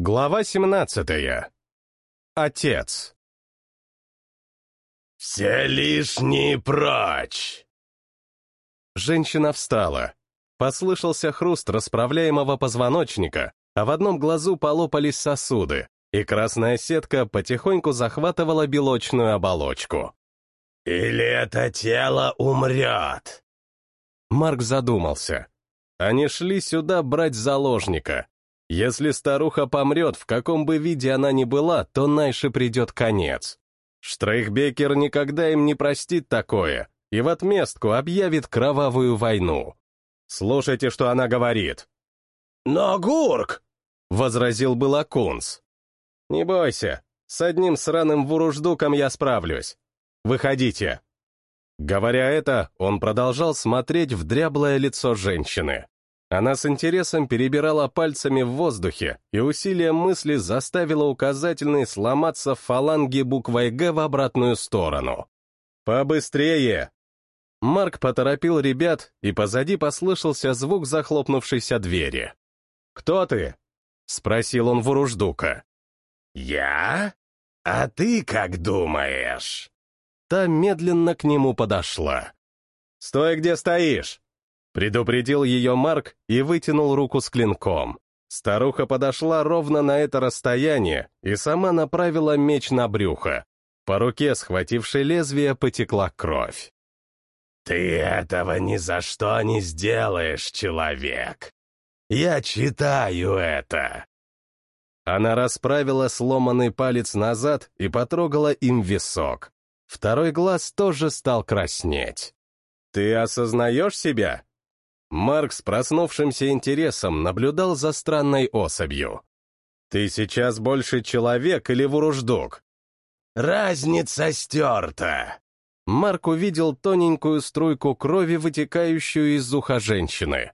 Глава 17. Отец. «Все лишние прочь!» Женщина встала. Послышался хруст расправляемого позвоночника, а в одном глазу полопались сосуды, и красная сетка потихоньку захватывала белочную оболочку. «Или это тело умрет?» Марк задумался. Они шли сюда брать заложника. Если старуха помрет, в каком бы виде она ни была, то Найше придет конец. Штрейхбекер никогда им не простит такое и в отместку объявит кровавую войну. Слушайте, что она говорит. «Но Гурк!» — возразил было Кунс. «Не бойся, с одним сраным вуруждуком я справлюсь. Выходите». Говоря это, он продолжал смотреть в дряблое лицо женщины. Она с интересом перебирала пальцами в воздухе, и усилием мысли заставила указательный сломаться в фаланге буквой «Г» в обратную сторону. «Побыстрее!» Марк поторопил ребят, и позади послышался звук захлопнувшейся двери. «Кто ты?» — спросил он Вуруждука. «Я? А ты как думаешь?» Та медленно к нему подошла. «Стой, где стоишь!» Предупредил ее Марк и вытянул руку с клинком. Старуха подошла ровно на это расстояние и сама направила меч на брюхо. По руке, схватившей лезвие, потекла кровь. «Ты этого ни за что не сделаешь, человек! Я читаю это!» Она расправила сломанный палец назад и потрогала им висок. Второй глаз тоже стал краснеть. «Ты осознаешь себя?» Марк с проснувшимся интересом наблюдал за странной особью. «Ты сейчас больше человек или вуруждук?» «Разница стерта!» Марк увидел тоненькую струйку крови, вытекающую из уха женщины.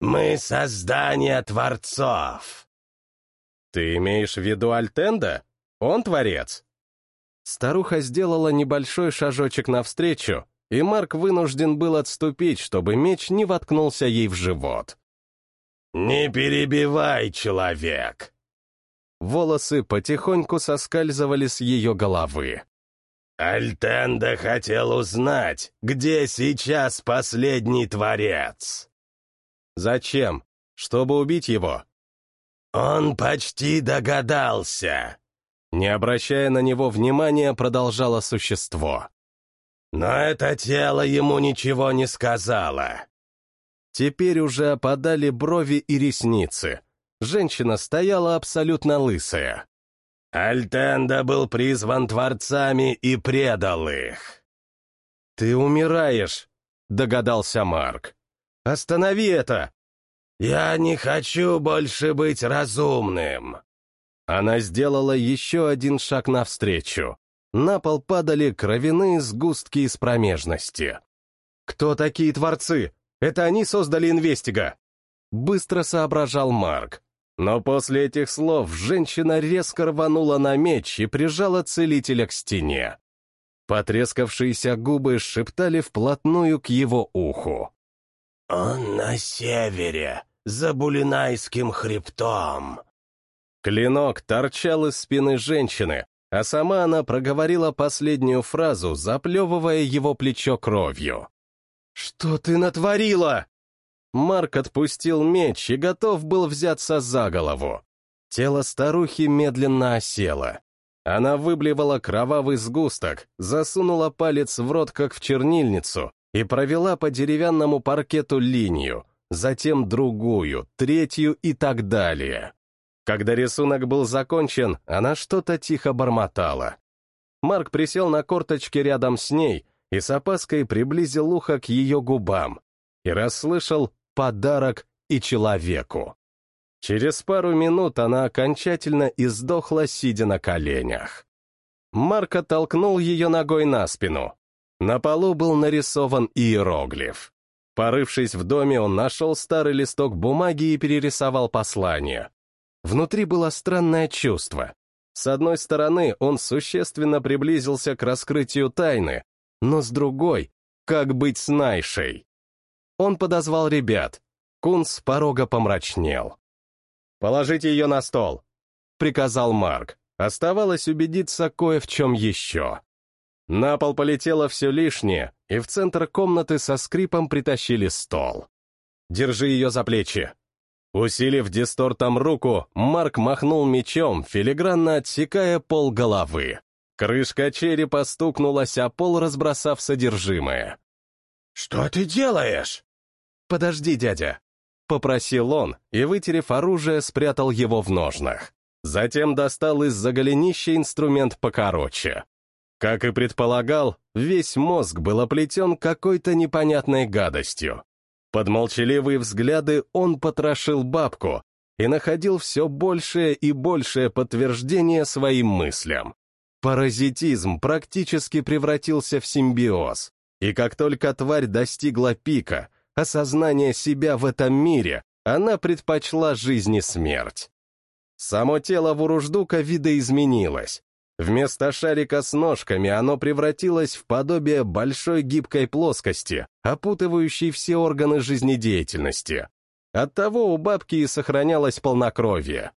«Мы создание творцов!» «Ты имеешь в виду Альтенда? Он творец?» Старуха сделала небольшой шажочек навстречу, и Марк вынужден был отступить, чтобы меч не воткнулся ей в живот. «Не перебивай, человек!» Волосы потихоньку соскальзывали с ее головы. «Альтенда хотел узнать, где сейчас последний творец». «Зачем? Чтобы убить его?» «Он почти догадался». Не обращая на него внимания, продолжало существо. Но это тело ему ничего не сказала. Теперь уже опадали брови и ресницы. Женщина стояла абсолютно лысая. Альтенда был призван творцами и предал их. «Ты умираешь», — догадался Марк. «Останови это!» «Я не хочу больше быть разумным!» Она сделала еще один шаг навстречу. На пол падали кровяные сгустки из промежности. «Кто такие творцы? Это они создали Инвестига!» Быстро соображал Марк. Но после этих слов женщина резко рванула на меч и прижала целителя к стене. Потрескавшиеся губы шептали вплотную к его уху. «Он на севере, за Булинайским хребтом». Клинок торчал из спины женщины, а сама она проговорила последнюю фразу, заплевывая его плечо кровью. «Что ты натворила?» Марк отпустил меч и готов был взяться за голову. Тело старухи медленно осело. Она выблевала кровавый сгусток, засунула палец в рот, как в чернильницу, и провела по деревянному паркету линию, затем другую, третью и так далее. Когда рисунок был закончен, она что-то тихо бормотала. Марк присел на корточки рядом с ней и с опаской приблизил ухо к ее губам и расслышал «подарок и человеку». Через пару минут она окончательно издохла, сидя на коленях. Марк оттолкнул ее ногой на спину. На полу был нарисован иероглиф. Порывшись в доме, он нашел старый листок бумаги и перерисовал послание. Внутри было странное чувство. С одной стороны, он существенно приблизился к раскрытию тайны, но с другой — как быть с Найшей? Он подозвал ребят. Кун с порога помрачнел. «Положите ее на стол». — приказал Марк. Оставалось убедиться кое в чем еще. На пол полетело все лишнее, и в центр комнаты со скрипом притащили стол. «Держи ее за плечи». Усилив дистортом руку, Марк махнул мечом, филигранно отсекая пол головы. Крышка черепа стукнулась о пол, разбросав содержимое. «Что ты делаешь?» «Подожди, дядя», — попросил он и, вытерев оружие, спрятал его в ножнах. Затем достал из-за голенища инструмент покороче. Как и предполагал, весь мозг был оплетен какой-то непонятной гадостью. Под молчаливые взгляды он потрошил бабку и находил все большее и большее подтверждение своим мыслям. Паразитизм практически превратился в симбиоз, и как только тварь достигла пика, осознания себя в этом мире, она предпочла жизни смерть. Само тело Вуруждука видоизменилось. Вместо шарика с ножками оно превратилось в подобие большой гибкой плоскости, опутывающей все органы жизнедеятельности. Оттого у бабки и сохранялось полнокровие.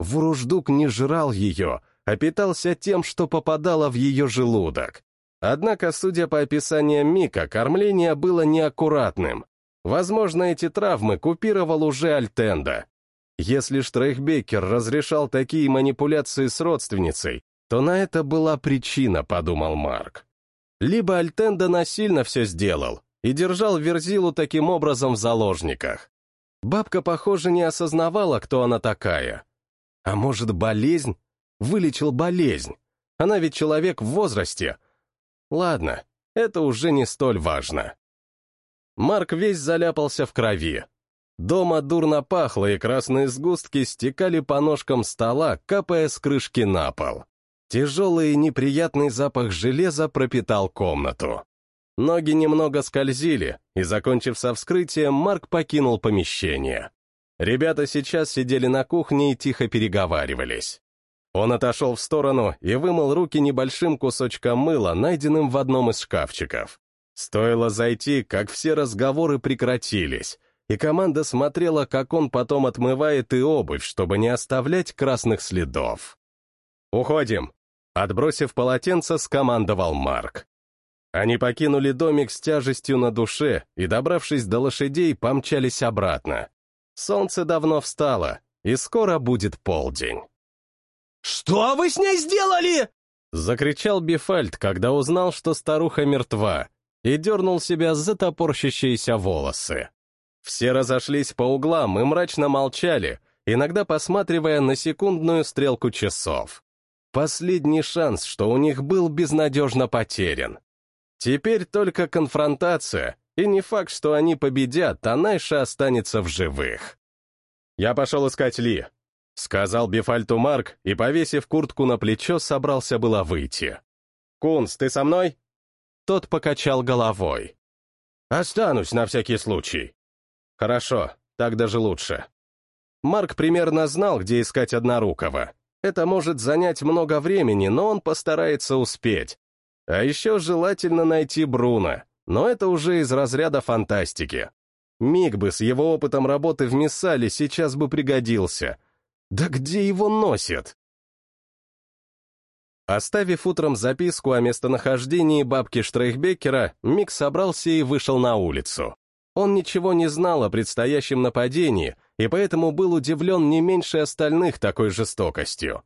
Вуруждук не жрал ее, а питался тем, что попадало в ее желудок. Однако, судя по описаниям Мика, кормление было неаккуратным. Возможно, эти травмы купировал уже Альтенда. Если Штрейхбекер разрешал такие манипуляции с родственницей, то на это была причина, подумал Марк. Либо Альтенда насильно все сделал и держал Верзилу таким образом в заложниках. Бабка, похоже, не осознавала, кто она такая. А может, болезнь? Вылечил болезнь. Она ведь человек в возрасте. Ладно, это уже не столь важно. Марк весь заляпался в крови, Дома дурно пахло, и красные сгустки стекали по ножкам стола, капая с крышки на пол. Тяжелый и неприятный запах железа пропитал комнату. Ноги немного скользили, и, закончив со вскрытием, Марк покинул помещение. Ребята сейчас сидели на кухне и тихо переговаривались. Он отошел в сторону и вымыл руки небольшим кусочком мыла, найденным в одном из шкафчиков. Стоило зайти, как все разговоры прекратились, и команда смотрела, как он потом отмывает и обувь, чтобы не оставлять красных следов. «Уходим!» — отбросив полотенце, скомандовал Марк. Они покинули домик с тяжестью на душе и, добравшись до лошадей, помчались обратно. Солнце давно встало, и скоро будет полдень. «Что вы с ней сделали?» — закричал Бифальд, когда узнал, что старуха мертва, и дернул себя за топорщащиеся волосы. Все разошлись по углам и мрачно молчали, иногда посматривая на секундную стрелку часов. Последний шанс, что у них был безнадежно потерян. Теперь только конфронтация, и не факт, что они победят, а Найша останется в живых. «Я пошел искать Ли», — сказал Бефальту Марк, и, повесив куртку на плечо, собрался было выйти. «Кунс, ты со мной?» Тот покачал головой. «Останусь на всякий случай». Хорошо, так даже лучше. Марк примерно знал, где искать Однорукого. Это может занять много времени, но он постарается успеть. А еще желательно найти Бруно, но это уже из разряда фантастики. Миг бы с его опытом работы в Миссале сейчас бы пригодился. Да где его носит? Оставив утром записку о местонахождении бабки Штрейхбекера, Мик собрался и вышел на улицу. Он ничего не знал о предстоящем нападении, и поэтому был удивлен не меньше остальных такой жестокостью.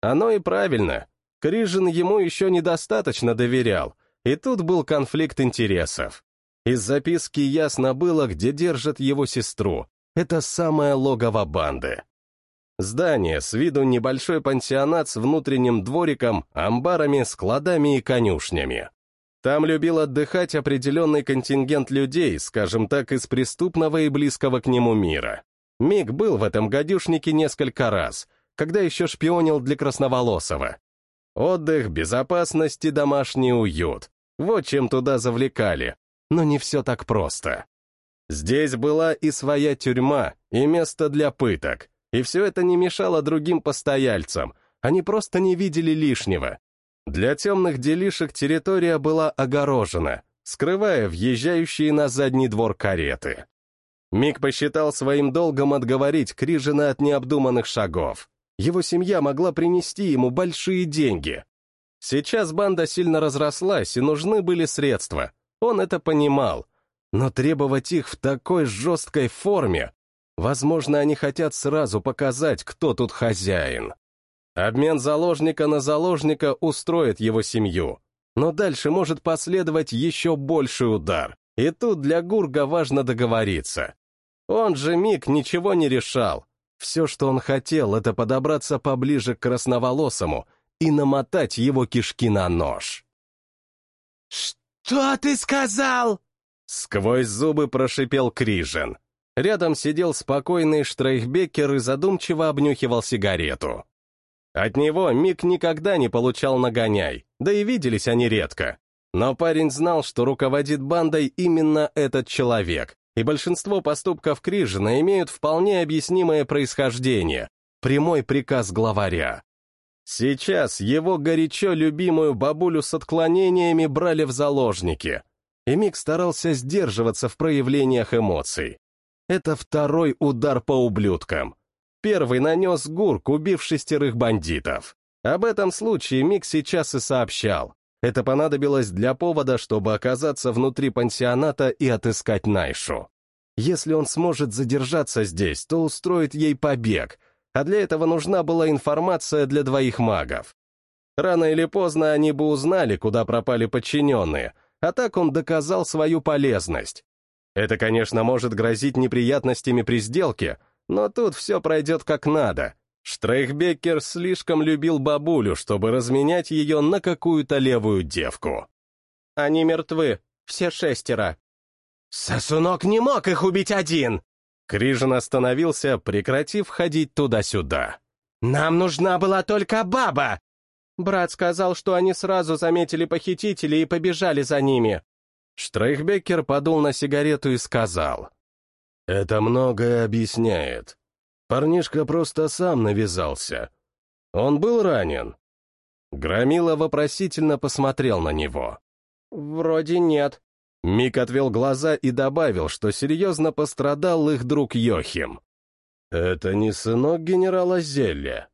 Оно и правильно. Крижин ему еще недостаточно доверял, и тут был конфликт интересов. Из записки ясно было, где держат его сестру. Это самое логово банды. Здание, с виду небольшой пансионат с внутренним двориком, амбарами, складами и конюшнями. Там любил отдыхать определенный контингент людей, скажем так, из преступного и близкого к нему мира. Миг был в этом гадюшнике несколько раз, когда еще шпионил для Красноволосого. Отдых, безопасность и домашний уют. Вот чем туда завлекали. Но не все так просто. Здесь была и своя тюрьма, и место для пыток. И все это не мешало другим постояльцам. Они просто не видели лишнего. Для темных делишек территория была огорожена, скрывая въезжающие на задний двор кареты. Мик посчитал своим долгом отговорить Крижина от необдуманных шагов. Его семья могла принести ему большие деньги. Сейчас банда сильно разрослась, и нужны были средства. Он это понимал. Но требовать их в такой жесткой форме... Возможно, они хотят сразу показать, кто тут хозяин. Обмен заложника на заложника устроит его семью. Но дальше может последовать еще больший удар. И тут для Гурга важно договориться. Он же Миг ничего не решал. Все, что он хотел, это подобраться поближе к красноволосому и намотать его кишки на нож. «Что ты сказал?» Сквозь зубы прошипел Крижен. Рядом сидел спокойный Штрейхбекер и задумчиво обнюхивал сигарету. От него Мик никогда не получал нагоняй, да и виделись они редко. Но парень знал, что руководит бандой именно этот человек, и большинство поступков Крижина имеют вполне объяснимое происхождение, прямой приказ главаря. Сейчас его горячо любимую бабулю с отклонениями брали в заложники, и Мик старался сдерживаться в проявлениях эмоций. Это второй удар по ублюдкам. Первый нанес Гурк, убив шестерых бандитов. Об этом случае Мик сейчас и сообщал. Это понадобилось для повода, чтобы оказаться внутри пансионата и отыскать Найшу. Если он сможет задержаться здесь, то устроит ей побег, а для этого нужна была информация для двоих магов. Рано или поздно они бы узнали, куда пропали подчиненные, а так он доказал свою полезность. Это, конечно, может грозить неприятностями при сделке, но тут все пройдет как надо, Штрейхбеккер слишком любил бабулю, чтобы разменять ее на какую-то левую девку. Они мертвы, все шестеро. «Сосунок не мог их убить один!» Крижин остановился, прекратив ходить туда-сюда. «Нам нужна была только баба!» Брат сказал, что они сразу заметили похитителей и побежали за ними. Штрейхбеккер подул на сигарету и сказал. «Это многое объясняет. Парнишка просто сам навязался. Он был ранен. Громила вопросительно посмотрел на него. «Вроде нет». Мик отвел глаза и добавил, что серьезно пострадал их друг Йохим. «Это не сынок генерала Зелля?»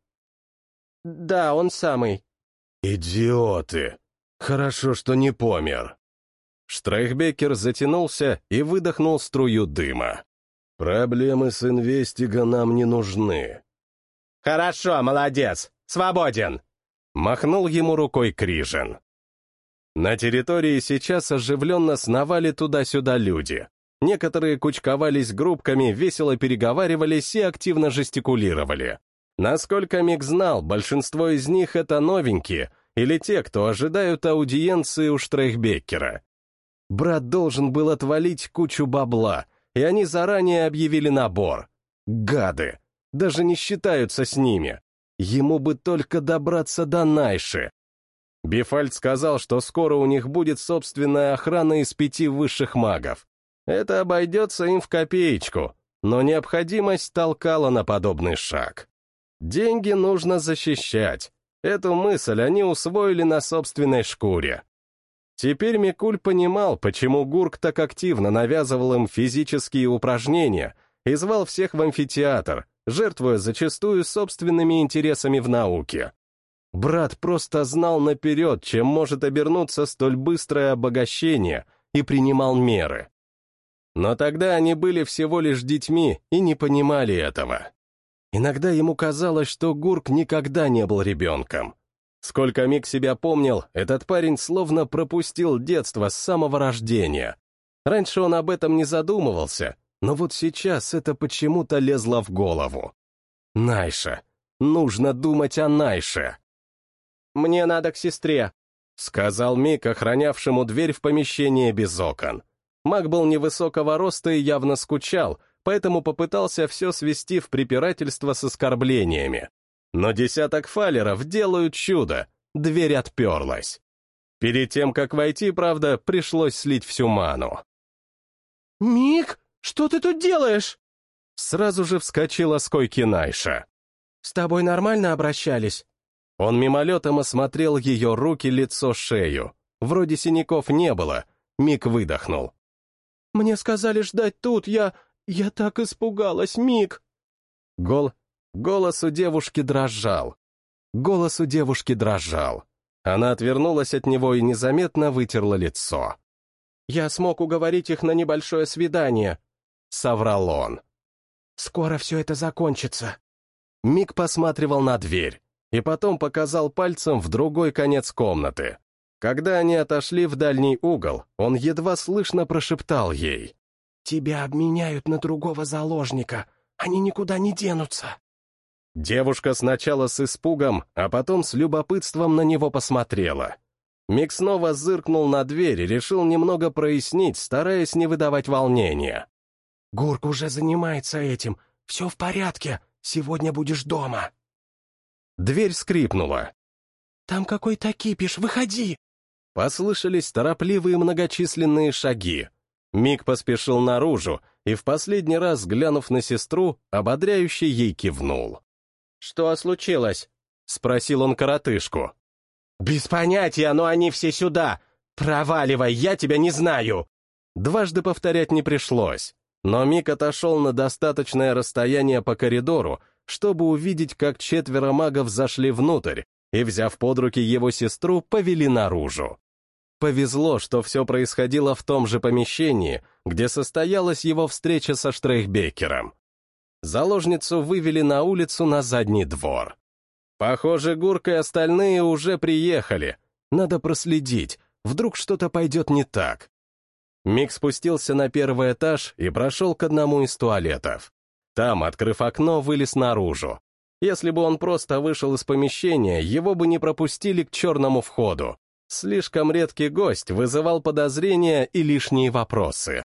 «Да, он самый». «Идиоты! Хорошо, что не помер». Штрейхбекер затянулся и выдохнул струю дыма. Проблемы с инвестиго нам не нужны. Хорошо, молодец, свободен. Махнул ему рукой Крижин. На территории сейчас оживленно сновали туда-сюда люди. Некоторые кучковались группками, весело переговаривались и активно жестикулировали. Насколько Мик знал, большинство из них — это новенькие или те, кто ожидают аудиенции у Штрейхбеккера. Брат должен был отвалить кучу бабла, и они заранее объявили набор. Гады! Даже не считаются с ними. Ему бы только добраться до Найши. Бифальд сказал, что скоро у них будет собственная охрана из пяти высших магов. Это обойдется им в копеечку, но необходимость толкала на подобный шаг. Деньги нужно защищать. Эту мысль они усвоили на собственной шкуре. Теперь Микуль понимал, почему Гурк так активно навязывал им физические упражнения и звал всех в амфитеатр, жертвуя зачастую собственными интересами в науке. Брат просто знал наперед, чем может обернуться столь быстрое обогащение, и принимал меры. Но тогда они были всего лишь детьми и не понимали этого. Иногда ему казалось, что Гурк никогда не был ребенком. Сколько Мик себя помнил, этот парень словно пропустил детство с самого рождения. Раньше он об этом не задумывался, но вот сейчас это почему-то лезло в голову. Найша. Нужно думать о Найше. «Мне надо к сестре», — сказал Мик, охранявшему дверь в помещение без окон. Маг был невысокого роста и явно скучал, поэтому попытался все свести в препирательство с оскорблениями. Но десяток фалеров делают чудо, дверь отперлась. Перед тем, как войти, правда, пришлось слить всю ману. «Мик, что ты тут делаешь?» Сразу же вскочила с койки Найша. «С тобой нормально обращались?» Он мимолетом осмотрел ее руки, лицо, шею. Вроде синяков не было. Мик выдохнул. «Мне сказали ждать тут, я... я так испугалась, Мик!» Гол Голос у девушки дрожал. Голос у девушки дрожал. Она отвернулась от него и незаметно вытерла лицо. «Я смог уговорить их на небольшое свидание», — соврал он. «Скоро все это закончится». Мик посматривал на дверь и потом показал пальцем в другой конец комнаты. Когда они отошли в дальний угол, он едва слышно прошептал ей. «Тебя обменяют на другого заложника. Они никуда не денутся». Девушка сначала с испугом, а потом с любопытством на него посмотрела. Мик снова зыркнул на дверь и решил немного прояснить, стараясь не выдавать волнения. «Гурк уже занимается этим. Все в порядке. Сегодня будешь дома». Дверь скрипнула. «Там какой-то кипиш, выходи!» Послышались торопливые многочисленные шаги. Мик поспешил наружу и в последний раз, глянув на сестру, ободряюще ей кивнул. «Что случилось?» — спросил он коротышку. «Без понятия, но они все сюда! Проваливай, я тебя не знаю!» Дважды повторять не пришлось, но Мик отошел на достаточное расстояние по коридору, чтобы увидеть, как четверо магов зашли внутрь и, взяв под руки его сестру, повели наружу. Повезло, что все происходило в том же помещении, где состоялась его встреча со Штрейхбекером. Заложницу вывели на улицу на задний двор. Похоже, Гурка и остальные уже приехали. Надо проследить, вдруг что-то пойдет не так. Мик спустился на первый этаж и прошел к одному из туалетов. Там, открыв окно, вылез наружу. Если бы он просто вышел из помещения, его бы не пропустили к черному входу. Слишком редкий гость вызывал подозрения и лишние вопросы.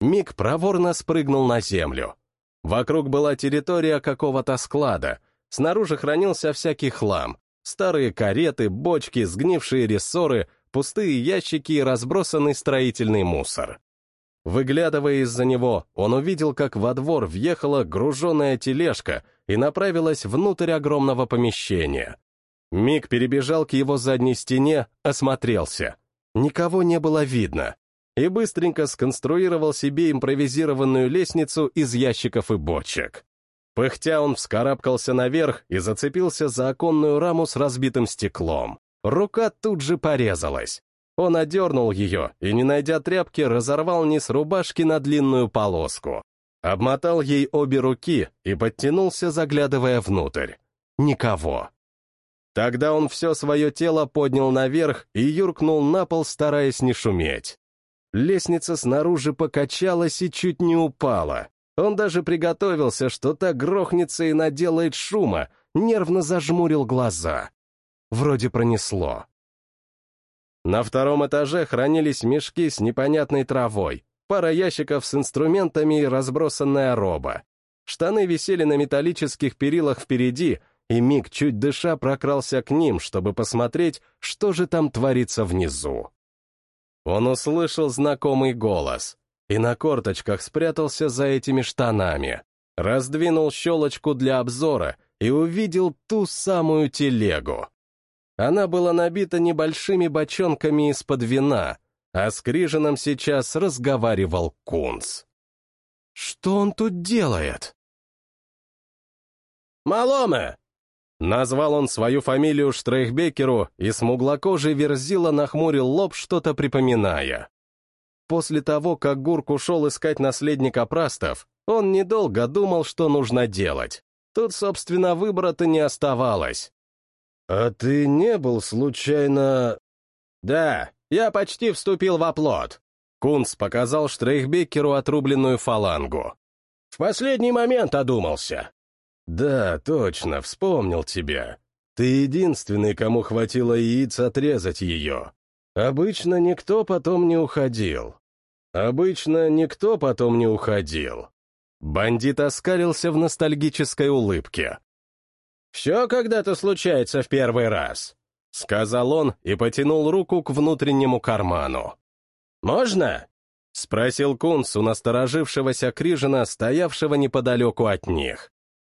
Мик проворно спрыгнул на землю. Вокруг была территория какого-то склада. Снаружи хранился всякий хлам. Старые кареты, бочки, сгнившие рессоры, пустые ящики и разбросанный строительный мусор. Выглядывая из-за него, он увидел, как во двор въехала груженная тележка и направилась внутрь огромного помещения. Миг перебежал к его задней стене, осмотрелся. Никого не было видно и быстренько сконструировал себе импровизированную лестницу из ящиков и бочек. Пыхтя он вскарабкался наверх и зацепился за оконную раму с разбитым стеклом. Рука тут же порезалась. Он одернул ее и, не найдя тряпки, разорвал низ рубашки на длинную полоску. Обмотал ей обе руки и подтянулся, заглядывая внутрь. Никого. Тогда он все свое тело поднял наверх и юркнул на пол, стараясь не шуметь. Лестница снаружи покачалась и чуть не упала. Он даже приготовился, что так грохнется и наделает шума, нервно зажмурил глаза. Вроде пронесло. На втором этаже хранились мешки с непонятной травой, пара ящиков с инструментами и разбросанная роба. Штаны висели на металлических перилах впереди, и Миг, чуть дыша, прокрался к ним, чтобы посмотреть, что же там творится внизу. Он услышал знакомый голос и на корточках спрятался за этими штанами, раздвинул щелочку для обзора и увидел ту самую телегу. Она была набита небольшими бочонками из-под вина, а с Крижином сейчас разговаривал Кунц. Что он тут делает? «Маломе!» Назвал он свою фамилию Штрейхбекеру, и смуглокожий Верзила нахмурил лоб, что-то припоминая. После того, как Гурк ушел искать наследника Прастов, он недолго думал, что нужно делать. Тут, собственно, выбора-то не оставалось. «А ты не был, случайно...» «Да, я почти вступил в оплот». Кунц показал Штрейхбекеру отрубленную фалангу. «В последний момент одумался. «Да, точно, вспомнил тебя. Ты единственный, кому хватило яиц отрезать ее. Обычно никто потом не уходил. Обычно никто потом не уходил». Бандит оскалился в ностальгической улыбке. «Все когда-то случается в первый раз», — сказал он и потянул руку к внутреннему карману. «Можно?» — спросил Кунс у насторожившегося Крижина, стоявшего неподалеку от них.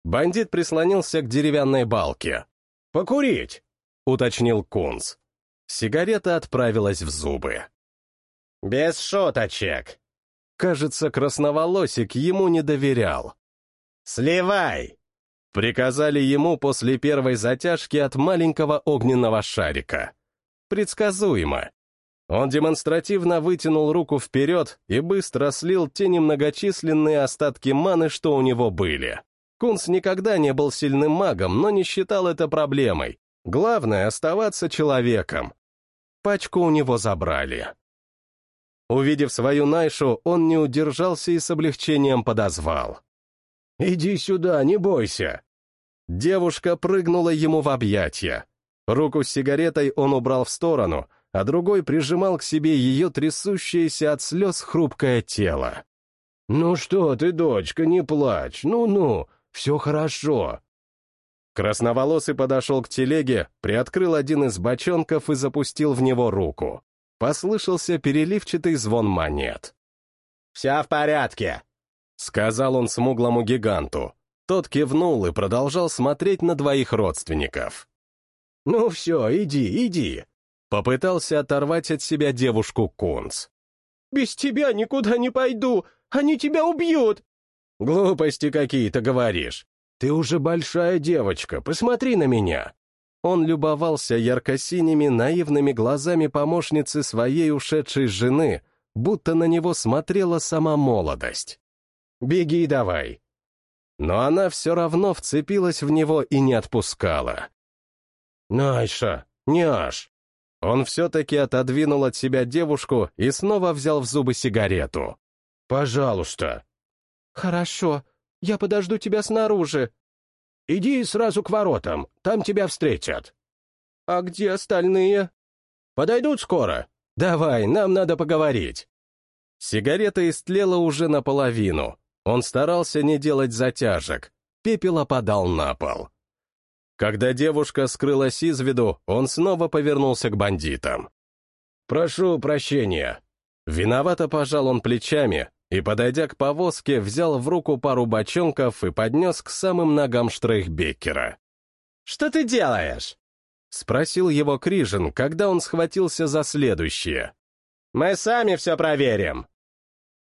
Бандит прислонился к деревянной балке. «Покурить!» — уточнил Кунс. Сигарета отправилась в зубы. «Без шуточек!» Кажется, красноволосик ему не доверял. «Сливай!» Приказали ему после первой затяжки от маленького огненного шарика. Предсказуемо. Он демонстративно вытянул руку вперед и быстро слил те немногочисленные остатки маны, что у него были. Кунс никогда не был сильным магом, но не считал это проблемой. Главное — оставаться человеком. Пачку у него забрали. Увидев свою Найшу, он не удержался и с облегчением подозвал. «Иди сюда, не бойся!» Девушка прыгнула ему в объятия. Руку с сигаретой он убрал в сторону, а другой прижимал к себе ее трясущееся от слез хрупкое тело. «Ну что ты, дочка, не плачь, ну-ну, все хорошо». Красноволосый подошел к телеге, приоткрыл один из бочонков и запустил в него руку. Послышался переливчатый звон монет. «Вся в порядке», — сказал он смуглому гиганту. Тот кивнул и продолжал смотреть на двоих родственников. «Ну все, иди, иди», — попытался оторвать от себя девушку Кунц. «Без тебя никуда не пойду, они тебя убьют!» «Глупости какие-то говоришь. Ты уже большая девочка, посмотри на меня. Он любовался ярко-синими наивными глазами помощницы своей ушедшей жены, будто на него смотрела сама молодость. «Беги давай!» Но она все равно вцепилась в него и не отпускала. «Найша, няш!» Он все-таки отодвинул от себя девушку и снова взял в зубы сигарету. «Пожалуйста». «Хорошо, я подожду тебя снаружи», Иди сразу к воротам, там тебя встретят. А где остальные? Подойдут скоро. Давай, нам надо поговорить. Сигарета истлела уже наполовину. Он старался не делать затяжек. Пепел опадал на пол. Когда девушка скрылась из виду, он снова повернулся к бандитам. «Прошу прощения». Виновато пожал он плечами, и, подойдя к повозке, взял в руку пару бочонков и поднес к самым ногам Штрейхбеккера. «Что ты делаешь?» — спросил его Крижин, когда он схватился за следующее. «Мы сами все проверим».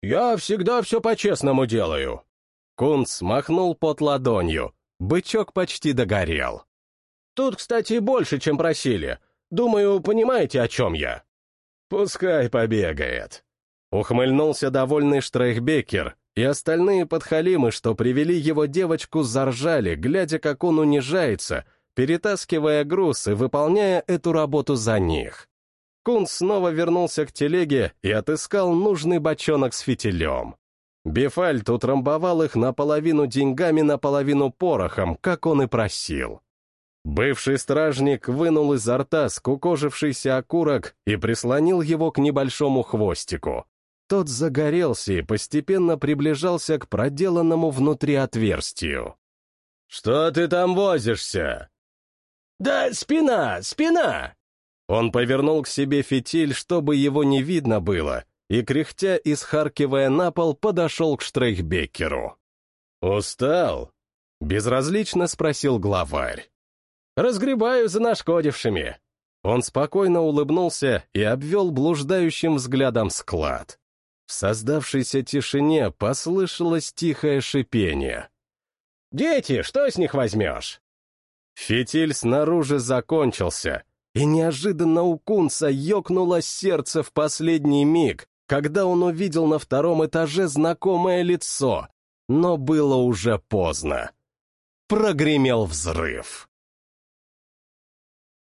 «Я всегда все по-честному делаю». Кунц махнул под ладонью. Бычок почти догорел. «Тут, кстати, больше, чем просили. Думаю, понимаете, о чем я?» «Пускай побегает», Ухмыльнулся довольный Штрейхбекер, и остальные подхалимы, что привели его девочку, заржали, глядя, как он унижается, перетаскивая груз и выполняя эту работу за них. Кун снова вернулся к телеге и отыскал нужный бочонок с фитилем. Бефальт утрамбовал их наполовину деньгами, наполовину порохом, как он и просил. Бывший стражник вынул изо рта скукожившийся окурок и прислонил его к небольшому хвостику. Тот загорелся и постепенно приближался к проделанному внутри отверстию. «Что ты там возишься?» «Да спина, спина!» Он повернул к себе фитиль, чтобы его не видно было, и, кряхтя и схаркивая на пол, подошел к Штрейхбекеру. «Устал?» — безразлично спросил главарь. «Разгребаю за нашкодившими». Он спокойно улыбнулся и обвел блуждающим взглядом склад. В создавшейся тишине послышалось тихое шипение. «Дети, что с них возьмешь?» Фитиль снаружи закончился, и неожиданно у Кунца ёкнуло сердце в последний миг, когда он увидел на втором этаже знакомое лицо, но было уже поздно. Прогремел взрыв.